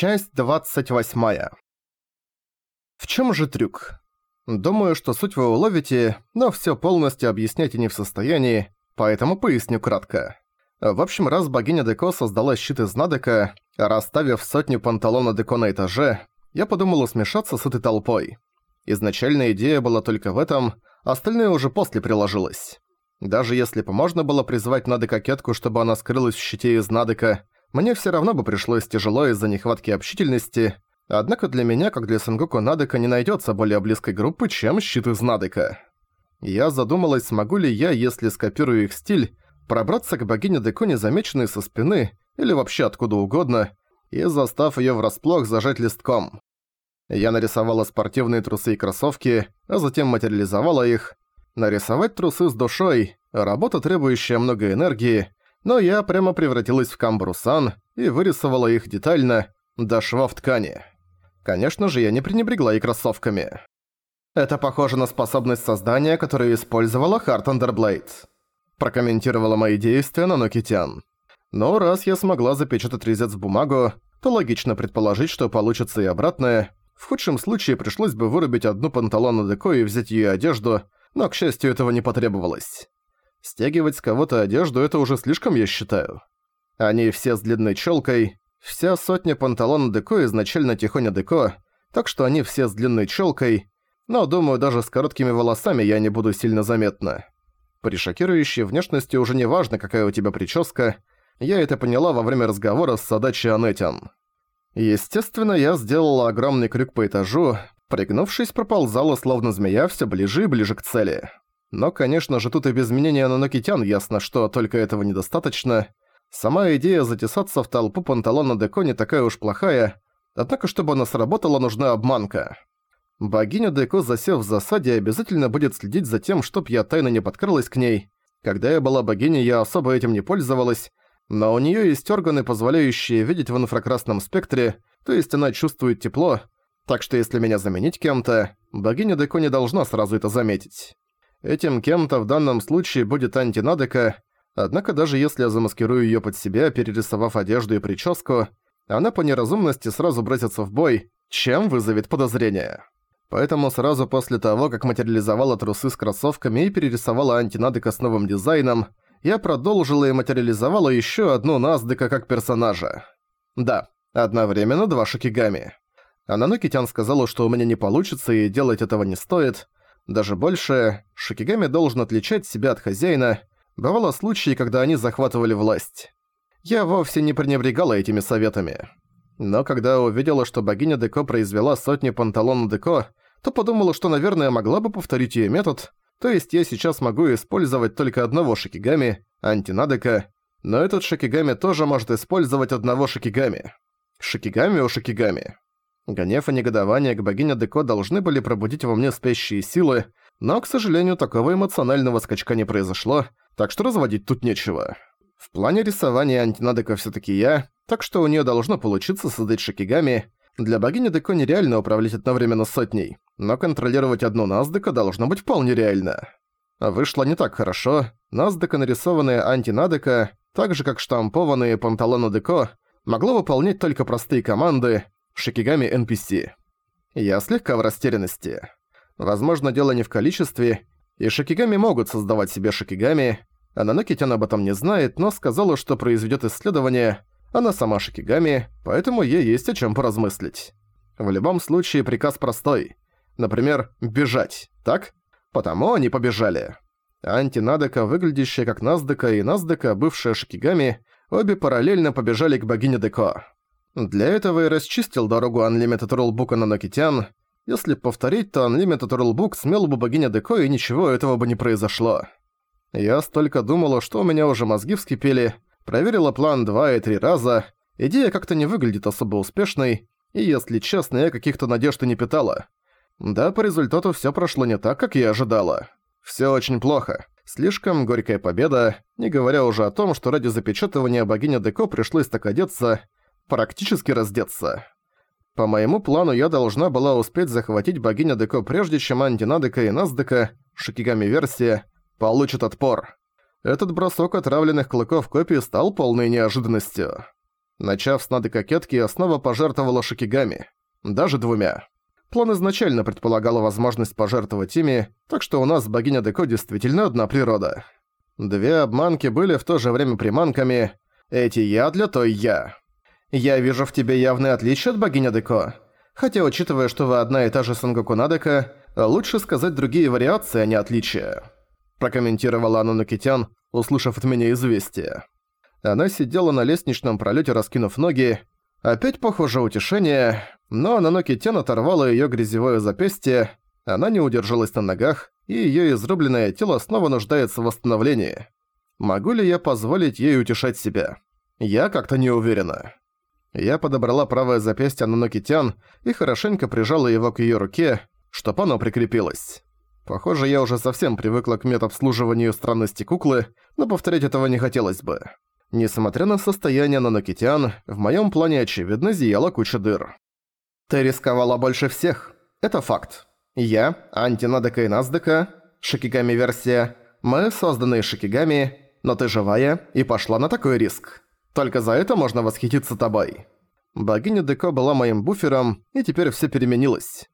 Часть 28. В чем же трюк? Думаю, что суть вы уловите, но все полностью объяснять и не в состоянии, поэтому поясню кратко. В общем, раз богиня Деко создала щит из Надека, расставив сотню панталона Деко на этаже, я подумала смешаться с этой толпой. Изначальная идея была только в этом, остальное уже после приложилось. Даже если бы можно было призвать Надека-кетку, чтобы она скрылась в щите из Надека, мне все равно бы пришлось тяжело из-за нехватки общительности, однако для меня, как для Сенгоку Надека, не найдется более близкой группы, чем щит из Надека. Я задумалась, смогу ли я, если скопирую их стиль, пробраться к богине Деко незамеченной со спины или вообще откуда угодно, и застав ее врасплох зажать листком. Я нарисовала спортивные трусы и кроссовки, а затем материализовала их. Нарисовать трусы с душой – работа, требующая много энергии, но я прямо превратилась в камбрусан и вырисовала их детально, до шва в ткани. Конечно же, я не пренебрегла и кроссовками. Это похоже на способность создания, которую использовала Харт Андерблейд. Прокомментировала мои действия на Нокитян. Но раз я смогла запечатать резец в бумагу, то логично предположить, что получится и обратное. В худшем случае пришлось бы вырубить одну панталону деко и взять ее одежду, но, к счастью, этого не потребовалось. Стягивать с кого-то одежду – это уже слишком, я считаю. Они все с длинной челкой, вся сотня панталон деко изначально тихоня деко, так что они все с длинной челкой, но, думаю, даже с короткими волосами я не буду сильно заметна. При шокирующей внешности уже не важно, какая у тебя прическа, я это поняла во время разговора с Садачи Анетян. Естественно, я сделала огромный крюк по этажу, пригнувшись, проползала словно змея все ближе и ближе к цели. Но, конечно же, тут и без изменения на Нокитян ясно, что только этого недостаточно. Сама идея затесаться в толпу панталона Деко не такая уж плохая, однако, чтобы она сработала, нужна обманка. Богиня Деко, засев в засаде, обязательно будет следить за тем, чтоб я тайно не подкралась к ней. Когда я была богиней, я особо этим не пользовалась, но у неё есть органы, позволяющие видеть в инфракрасном спектре, то есть она чувствует тепло, так что если меня заменить кем-то, богиня Деко не должна сразу это заметить. Этим кем-то в данном случае будет антинадека, однако даже если я замаскирую её под себя, перерисовав одежду и прическу, она по неразумности сразу бросится в бой, чем вызовет подозрение. Поэтому сразу после того, как материализовала трусы с кроссовками и перерисовала антинадека с новым дизайном, я продолжила и материализовала ещё одну Наздека как персонажа. Да, одновременно два Шикигами. А Нанокитян сказала, что у меня не получится и делать этого не стоит, даже больше, Шикигами должен отличать себя от хозяина. Бывало случаи, когда они захватывали власть. Я вовсе не пренебрегала этими советами. Но когда увидела, что богиня Деко произвела сотни панталон Деко, то подумала, что, наверное, могла бы повторить её метод, то есть я сейчас могу использовать только одного Шикигами, антинадека, но этот Шикигами тоже может использовать одного Шикигами. Шикигами у Шикигами. Гнев и негодование к богине Деко должны были пробудить во мне спящие силы, но, к сожалению, такого эмоционального скачка не произошло, так что разводить тут нечего. В плане рисования антинадека всё-таки я, так что у неё должно получиться создать шикигами. Для богини Деко нереально управлять одновременно сотней, но контролировать одну Наздека должно быть вполне реально. Вышло не так хорошо. Наздека, нарисованные антинадека, так же как штампованные панталоны Деко, могло выполнять только простые команды, шикигами NPC. Я слегка в растерянности. Возможно, дело не в количестве, и шикигами могут создавать себе шикигами. Ананокитян об этом не знает, но сказала, что произведет исследование. Она сама шикигами, поэтому ей есть о чем поразмыслить. В любом случае приказ простой. Например, бежать, так? Потому они побежали. Антинадека, выглядящая как Наздека, и Наздека, бывшая Шикигами, обе параллельно побежали к богине Деко. Для этого и расчистил дорогу Unlimited Rulebook на Нокитян. Если повторить, то Unlimited Rulebook смел бы богиня Деко, и ничего этого бы не произошло. Я столько думала, что у меня уже мозги вскипели, проверила план два и три раза, идея как-то не выглядит особо успешной, и, если честно, я каких-то надежд и не питала. Да, по результату всё прошло не так, как я ожидала. Всё очень плохо. Слишком горькая победа, не говоря уже о том, что ради запечатывания богиня Деко пришлось так одеться, практически раздеться. По моему плану я должна была успеть захватить богиня Деко прежде, чем Антинадека и Наздека, Шикигами-версия, получат отпор. Этот бросок отравленных клыков копий стал полной неожиданностью. Начав с Нады Кокетки, снова пожертвовала Шикигами. Даже двумя. План изначально предполагал возможность пожертвовать ими, так что у нас богиня Деко действительно одна природа. Две обманки были в то же время приманками. Эти я для той я. Я вижу в тебе явное отличие от богини Деко. Хотя, учитывая, что вы одна и та же Сангоку Надека, лучше сказать другие вариации, а не отличия. Прокомментировала Ананокитян, услышав от меня известие. Она сидела на лестничном пролете, раскинув ноги. Опять похоже утешение, но Ананокитян оторвала её грязевое запястье, она не удержалась на ногах, и её изрубленное тело снова нуждается в восстановлении. Могу ли я позволить ей утешать себя? Я как-то не уверена. Я подобрала правое запястье Нанокитян и хорошенько прижала его к её руке, чтоб оно прикрепилось. Похоже, я уже совсем привыкла к медобслуживанию странности куклы, но повторять этого не хотелось бы. Несмотря на состояние Нанокитян, в моём плане очевидно зияла куча дыр. «Ты рисковала больше всех. Это факт. Я, Антинадека и Наздека, Шикигами-версия, мы созданные Шикигами, но ты живая и пошла на такой риск. Только за это можно восхититься тобой. Богиня Деко была моим буфером, и теперь все переменилось.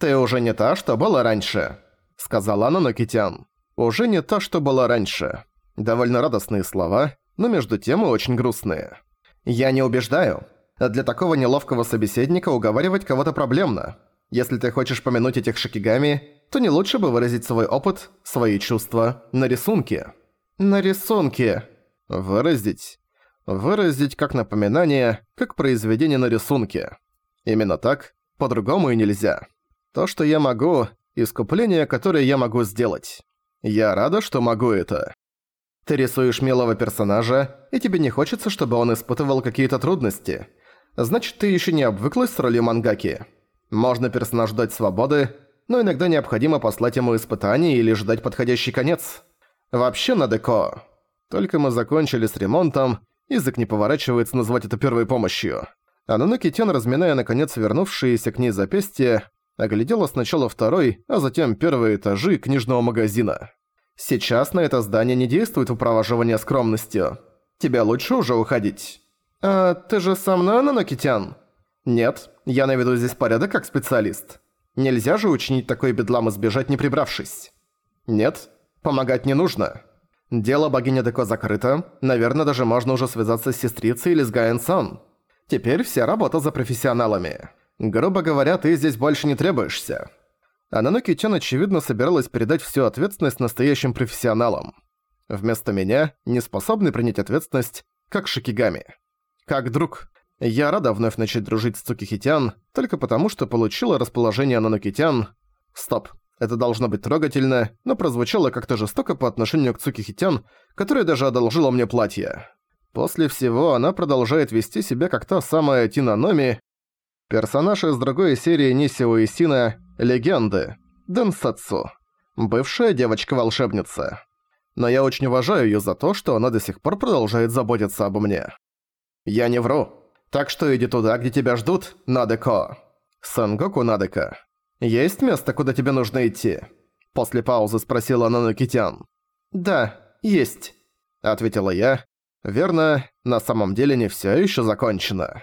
«Ты уже не та, что была раньше», — сказала она Нокитян. «Уже не та, что была раньше». Довольно радостные слова, но между тем и очень грустные. «Я не убеждаю. Для такого неловкого собеседника уговаривать кого-то проблемно. Если ты хочешь помянуть этих шикигами, то не лучше бы выразить свой опыт, свои чувства на рисунке». «На рисунке». «Выразить?» Выразить как напоминание, как произведение на рисунке. Именно так, по-другому и нельзя. То, что я могу, искупление, которое я могу сделать. Я рада, что могу это. Ты рисуешь милого персонажа, и тебе не хочется, чтобы он испытывал какие-то трудности. Значит, ты еще не обвыклась с ролью мангаки. Можно персонаж дать свободы, но иногда необходимо послать ему испытание или ждать подходящий конец. Вообще на деко. Только мы закончили с ремонтом, Язык не поворачивается назвать это первой помощью. Ананоки Тен, разминая наконец вернувшиеся к ней запястья, оглядела сначала второй, а затем первые этажи книжного магазина. «Сейчас на это здание не действует упроваживание скромностью. Тебе лучше уже уходить». «А ты же со мной, Ананокитян?» «Нет, я наведу здесь порядок как специалист. Нельзя же учинить такой бедлам и сбежать, не прибравшись». «Нет, помогать не нужно». Дело богини Деко закрыто, наверное, даже можно уже связаться с сестрицей или с Гаэн-сан. Теперь вся работа за профессионалами. Грубо говоря, ты здесь больше не требуешься. Ананоки Чан, очевидно, собиралась передать всю ответственность настоящим профессионалам. Вместо меня, не способный принять ответственность, как Шикигами. Как друг. Я рада вновь начать дружить с Цукихитян, только потому, что получила расположение Ананокитян. Стоп. Это должно быть трогательно, но прозвучало как-то жестоко по отношению к Цукихитян, которая даже одолжила мне платье. После всего она продолжает вести себя как та самая Тина Номи, персонаж из другой серии Нисио и Сина «Легенды», Дэнсацу, бывшая девочка-волшебница. Но я очень уважаю её за то, что она до сих пор продолжает заботиться обо мне. Я не вру. Так что иди туда, где тебя ждут, Надеко. Сангоку Надека. «Есть место, куда тебе нужно идти?» После паузы спросила Нанокитян. «Да, есть», — ответила я. «Верно, на самом деле не всё ещё закончено».